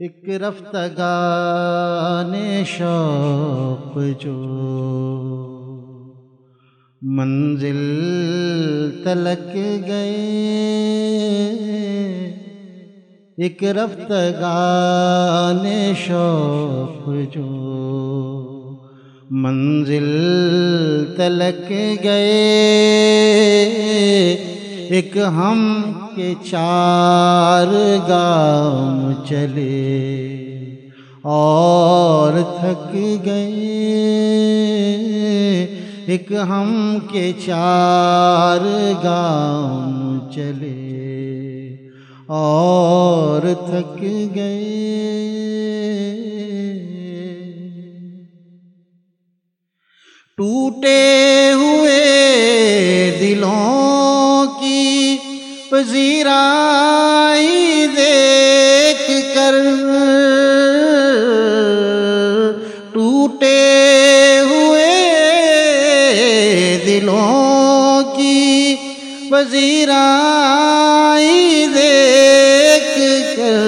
ایک رفتگان شوق جو منزل تلک گئے۔ ایک رفتگان شوق جو منزل تلک گئے۔ ایک ہم کے چار گام چلے اور تھک گئے۔ ایک ہم کے چار گام چلے اور تھک گئے۔ ٹوٹے ہوئے پذیرائی دیکھ کر ٹوٹے ہوئے دلوں کی پذیرائی دیکھ کر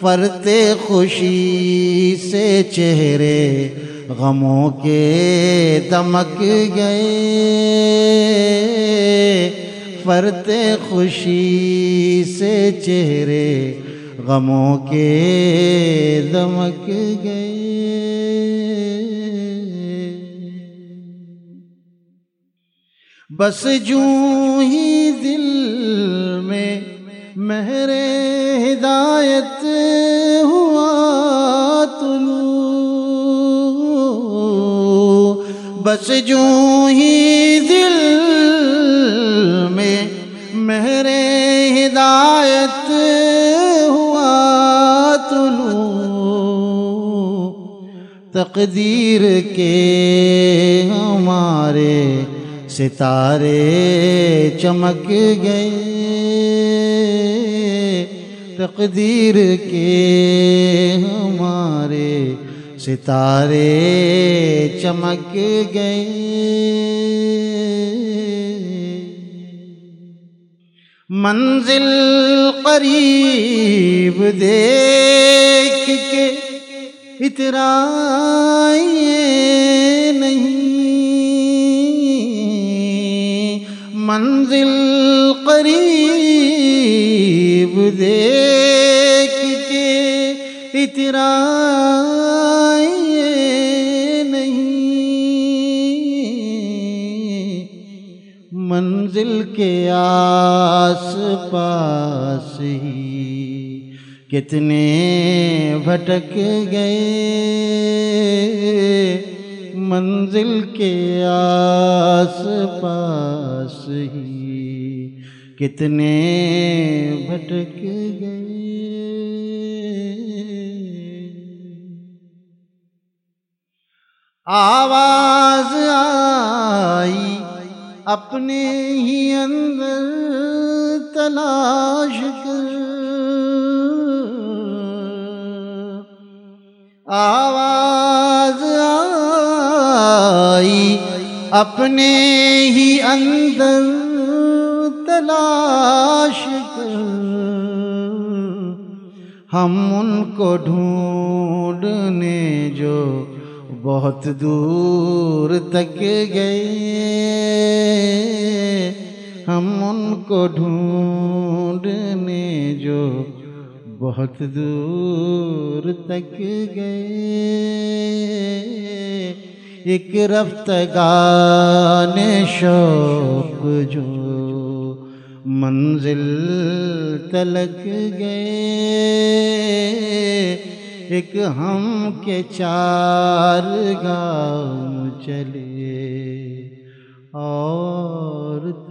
فرتے خوشی سے چہرے غموں کے دمک گئے۔ فرتے خوشی سے چہرے غموں کے دمک گئے۔ بس جوں ہی دل میں مہر ہدایت ہوا تلو بس جوں ہی مہر ہدایت ہوا تلو تقدیر کے ہمارے ستارے چمک گئے۔ تقدیر کے ہمارے ستارے چمک گئے۔ منزل قریب دیکھ کے اترائیے نہیں۔ منزل قریب دیکھ کے اترائیے منزل کے آس پاس ہی کتنے بھٹک گئے منزل کے آس پاس ہی کتنے بھٹک گئے آواز آئی اپنے ہی اندر تلاش کر۔ آواز آئی اپنے ہی اندر تلاش کر۔ ہم ان کو ڈھونڈنے جو بہت دور تک گئے۔ ہم ان کو ڈھونڈنے جو بہت دور تک گئے۔ ایک رفتگان شوق جو منزل تلک گئے۔ ایک ہم کے چار گاؤں چلے اور تھک